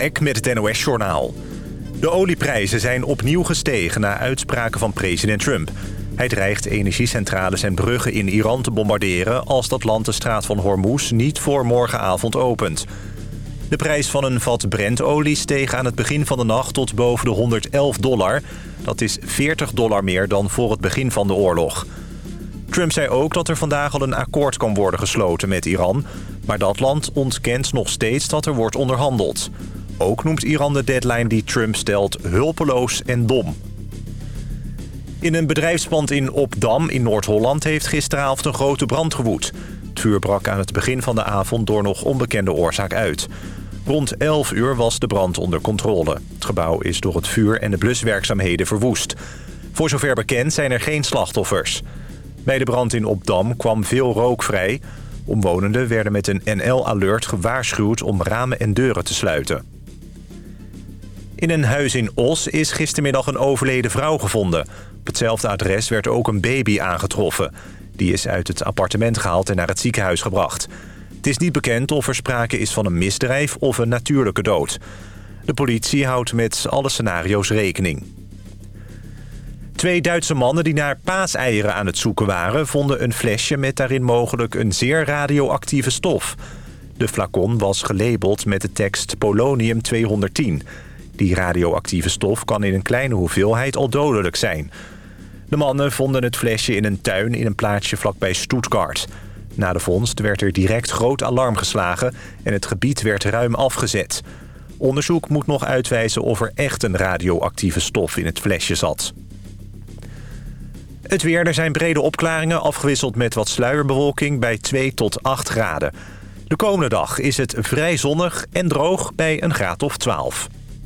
Eck met het NOS-journaal. De olieprijzen zijn opnieuw gestegen na uitspraken van president Trump. Hij dreigt energiecentrales en bruggen in Iran te bombarderen... als dat land de straat van Hormuz niet voor morgenavond opent. De prijs van een vat Brentolie steeg aan het begin van de nacht tot boven de 111 dollar. Dat is 40 dollar meer dan voor het begin van de oorlog. Trump zei ook dat er vandaag al een akkoord kan worden gesloten met Iran... maar dat land ontkent nog steeds dat er wordt onderhandeld. Ook noemt Iran de deadline die Trump stelt hulpeloos en dom. In een bedrijfspand in Opdam in Noord-Holland heeft gisteravond een grote brand gewoed. Het vuur brak aan het begin van de avond door nog onbekende oorzaak uit. Rond 11 uur was de brand onder controle. Het gebouw is door het vuur en de bluswerkzaamheden verwoest. Voor zover bekend zijn er geen slachtoffers. Bij de brand in Opdam kwam veel rook vrij. Omwonenden werden met een NL-alert gewaarschuwd om ramen en deuren te sluiten. In een huis in Os is gistermiddag een overleden vrouw gevonden. Op hetzelfde adres werd ook een baby aangetroffen. Die is uit het appartement gehaald en naar het ziekenhuis gebracht. Het is niet bekend of er sprake is van een misdrijf of een natuurlijke dood. De politie houdt met alle scenario's rekening. Twee Duitse mannen die naar paaseieren aan het zoeken waren... vonden een flesje met daarin mogelijk een zeer radioactieve stof. De flacon was gelabeld met de tekst polonium-210. Die radioactieve stof kan in een kleine hoeveelheid al dodelijk zijn. De mannen vonden het flesje in een tuin in een plaatsje vlakbij Stuttgart. Na de vondst werd er direct groot alarm geslagen... en het gebied werd ruim afgezet. Onderzoek moet nog uitwijzen of er echt een radioactieve stof in het flesje zat. Het weer, er zijn brede opklaringen, afgewisseld met wat sluierbewolking bij 2 tot 8 graden. De komende dag is het vrij zonnig en droog bij een graad of 12.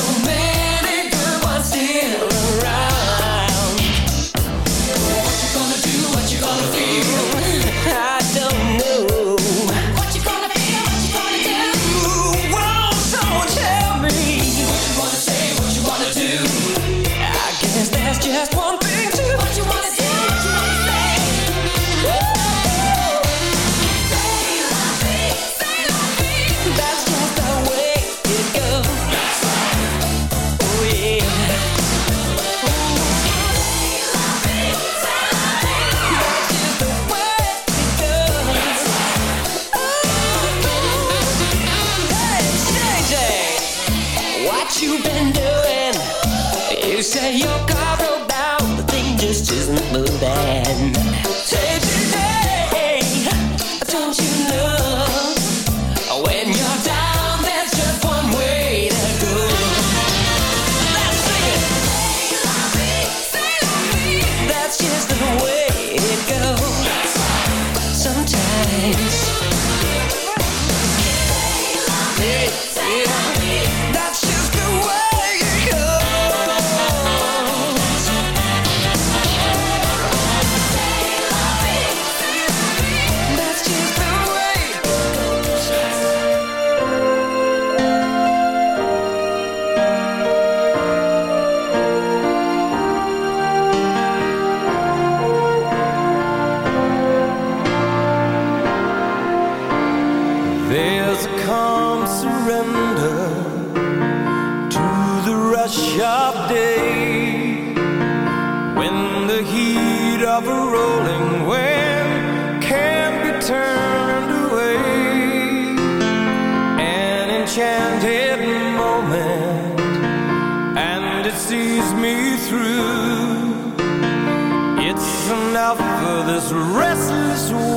so sees me through. It's enough for this restless warrior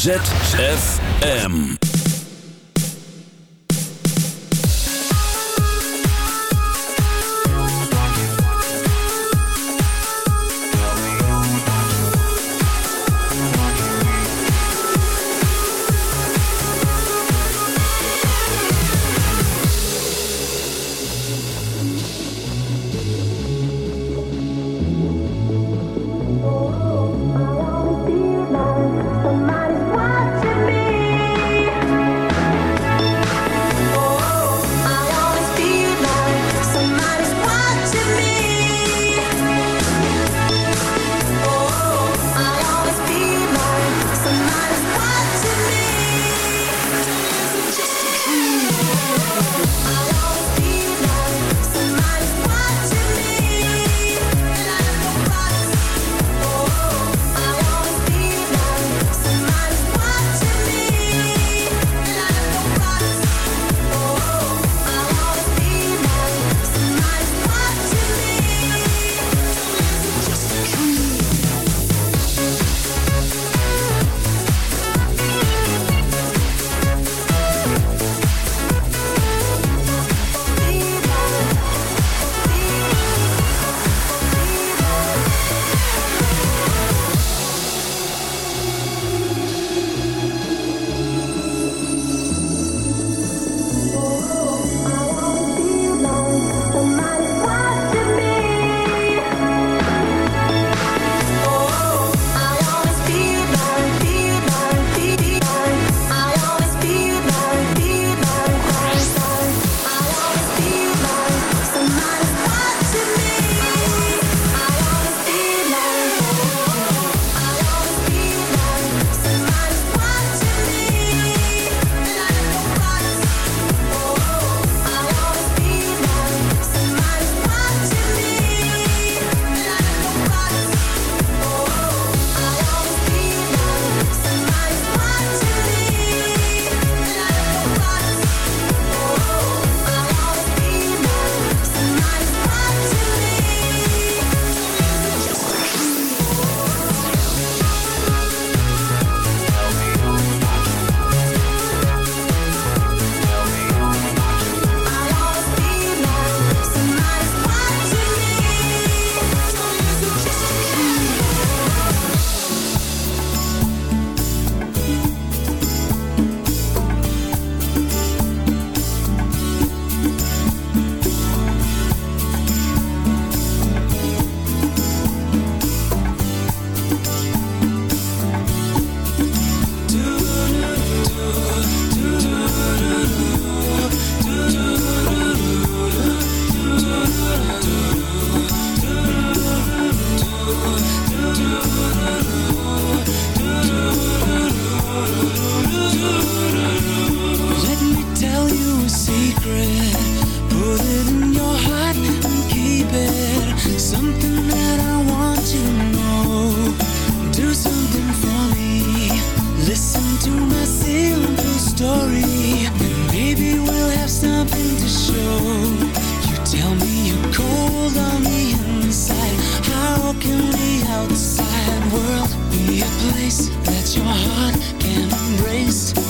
ZFM. heart can embrace.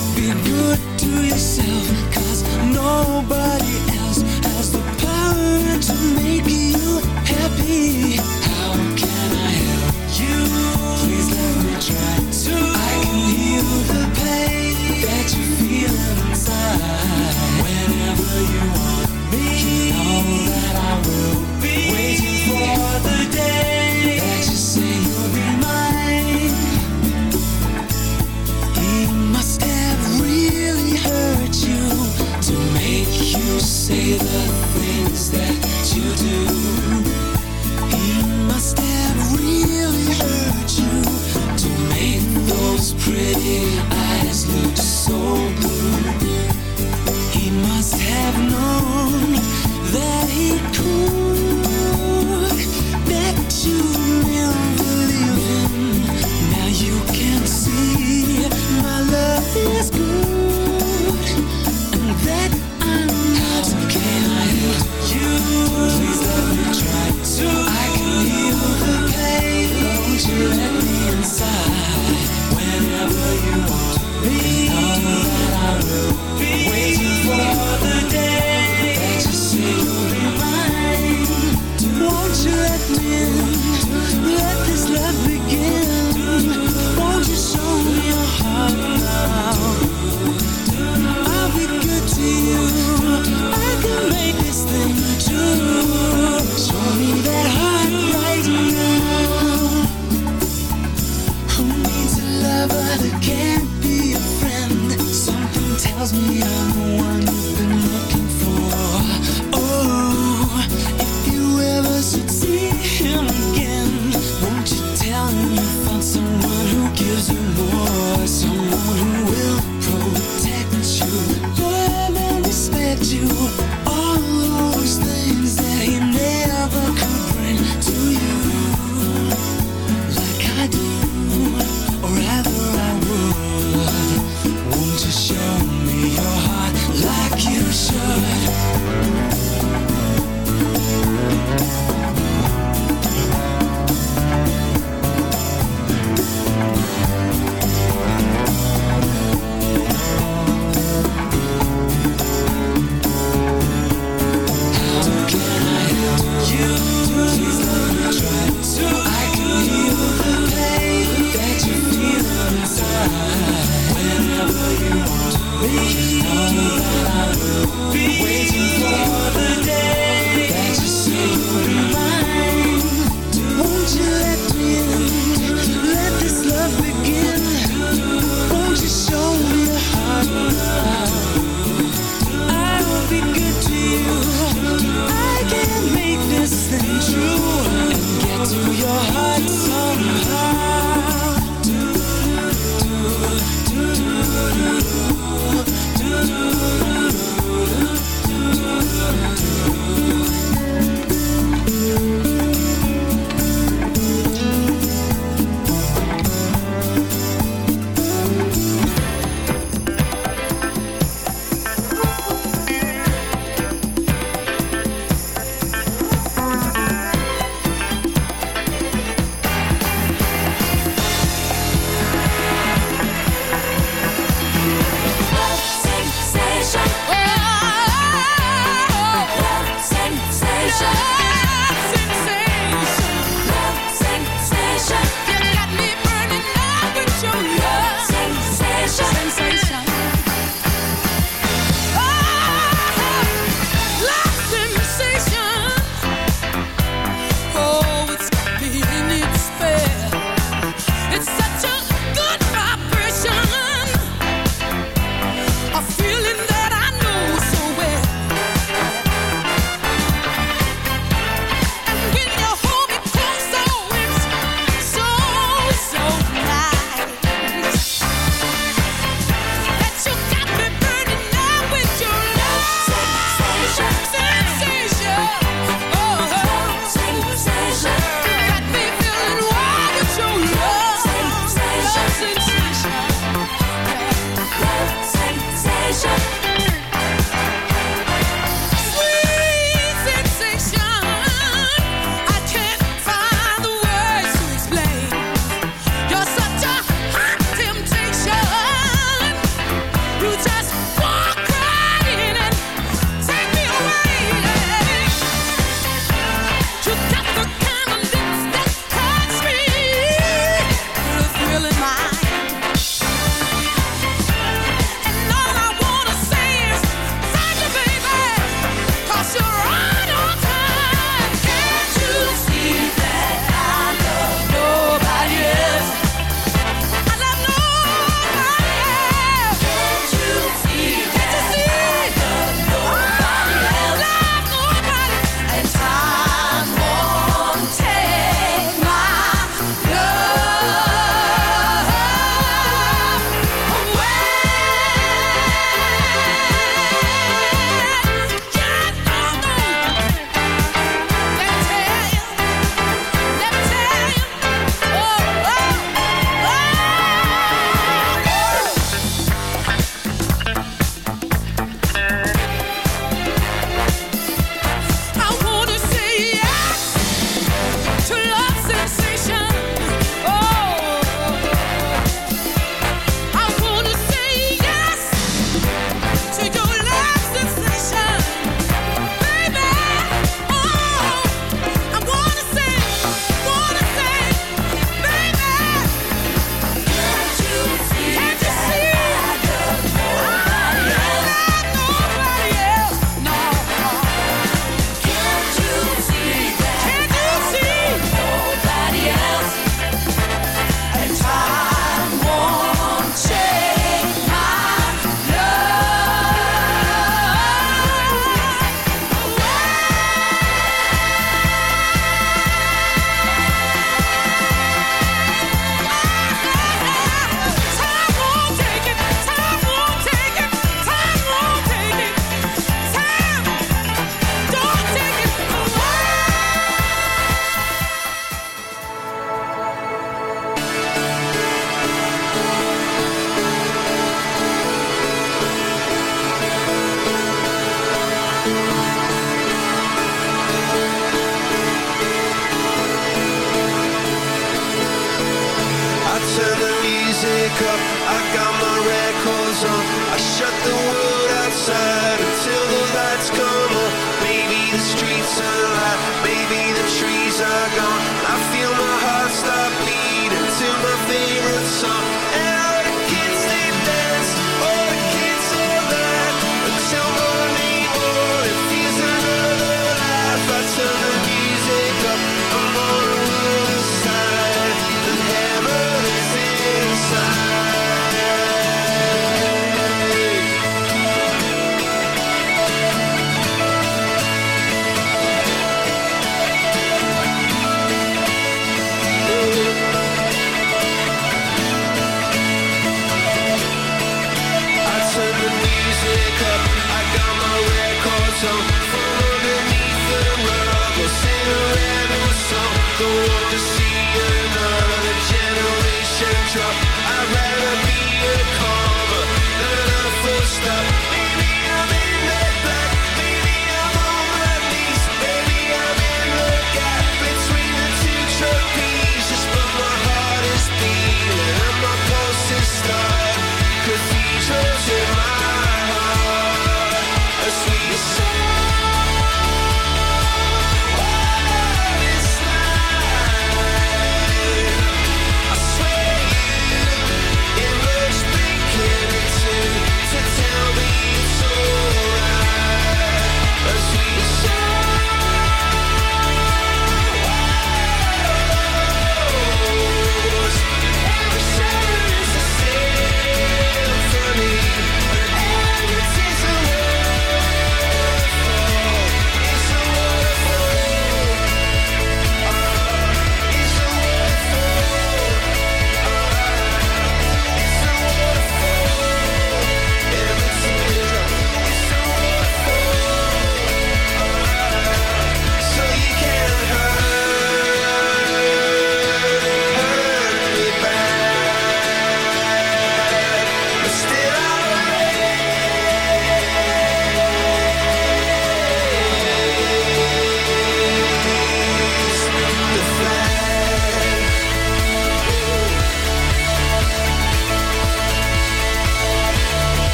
las me. up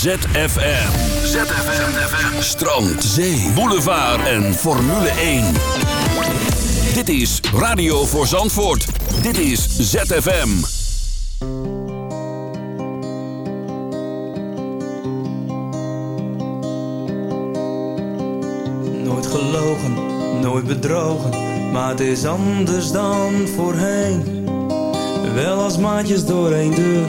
Is ZFM. ZFM. Strand, zee, boulevard en Formule 1. Dit is Radio voor Zandvoort. Dit is ZFM. Nooit gelogen, nooit bedrogen, maar het is anders dan voorheen. Wel als maatjes door één deur,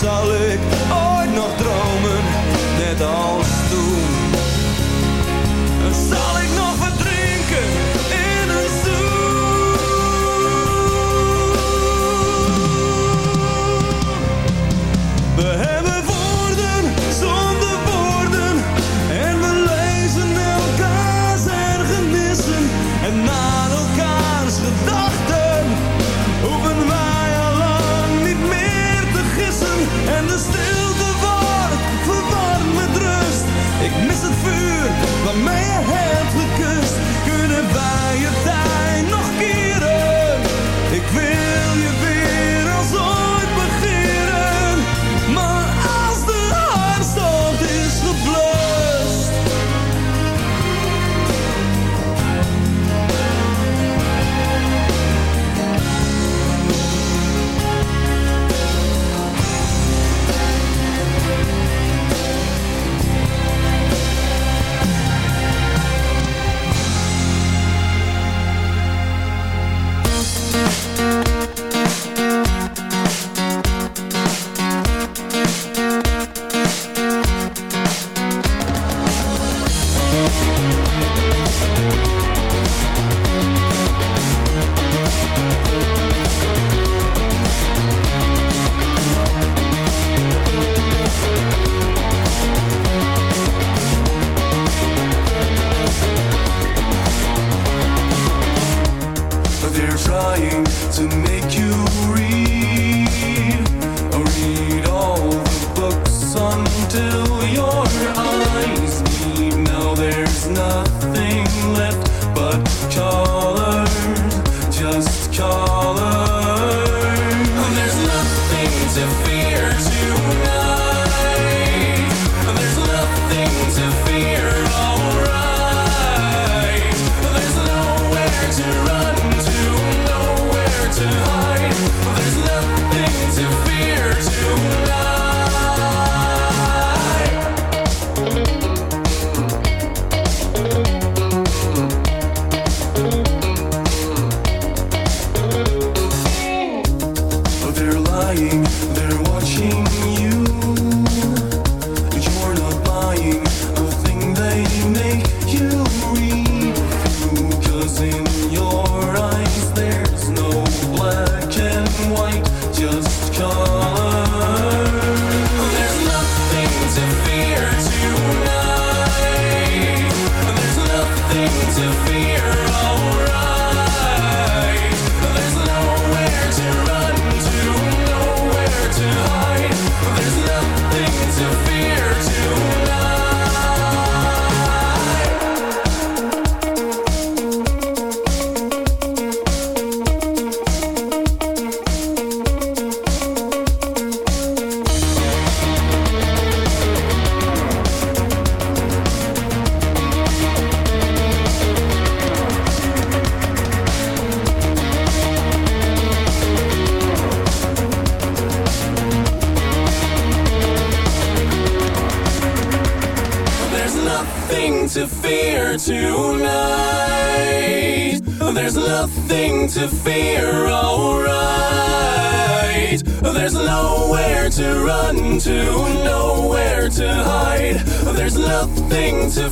Zal ik ooit nog dromen, net als toen? Zal ik nog verdrinken vuur to fear, alright. There's nowhere to run to, nowhere to hide. There's nothing to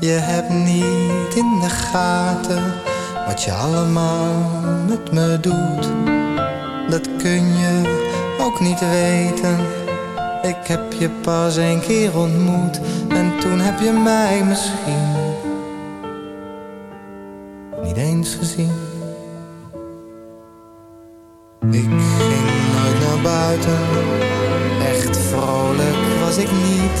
Je hebt niet in de gaten wat je allemaal met me doet. Dat kun je ook niet weten. Ik heb je pas een keer ontmoet en toen heb je mij misschien niet eens gezien. Ik ging nooit naar buiten, echt vrolijk was ik niet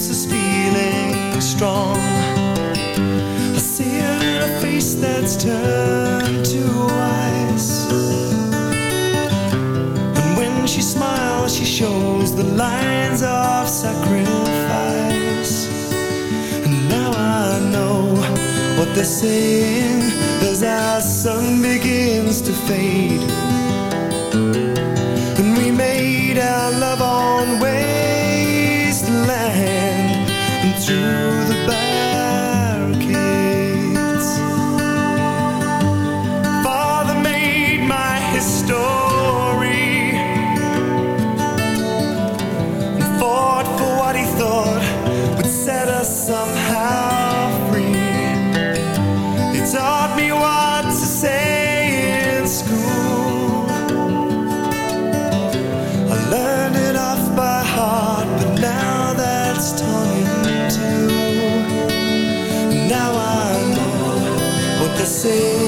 keeps us feeling strong. I see it in a face that's turned to ice. And when she smiles, she shows the lines of sacrifice. And now I know what they're saying as our sun begins to fade. say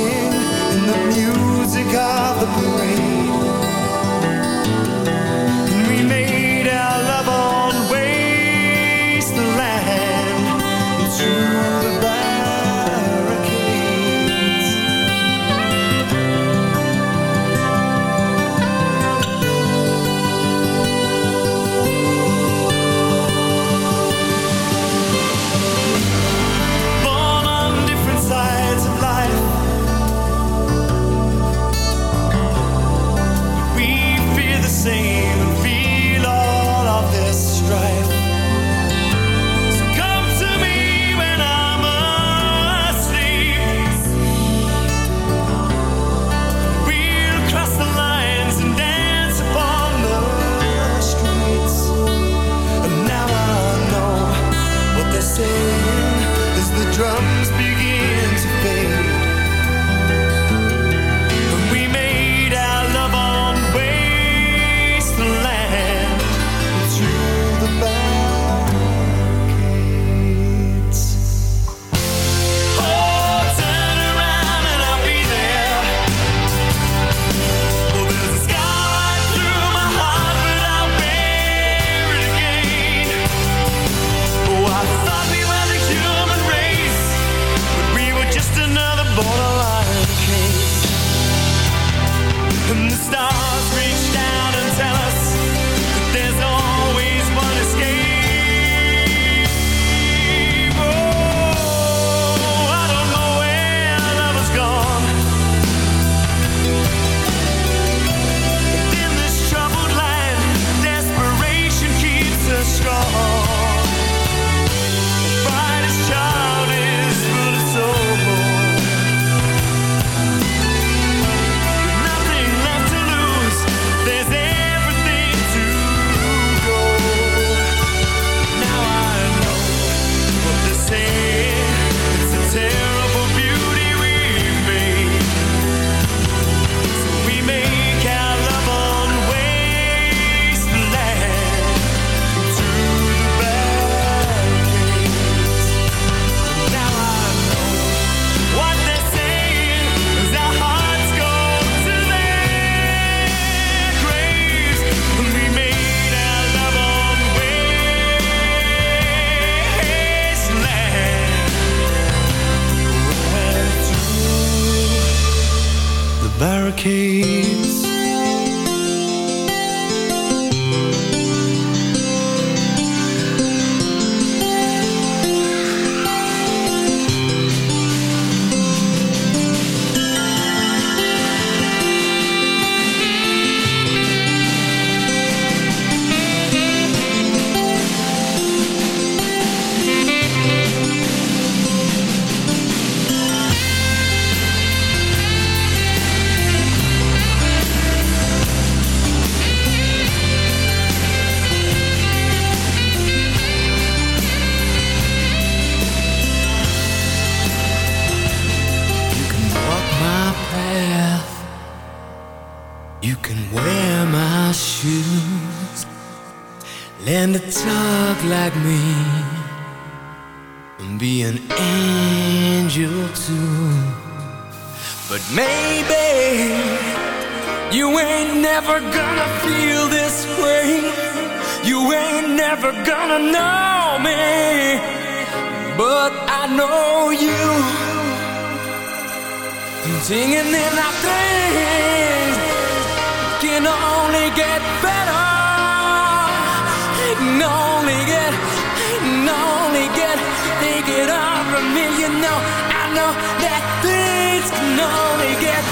cave. You know, I know that things can only get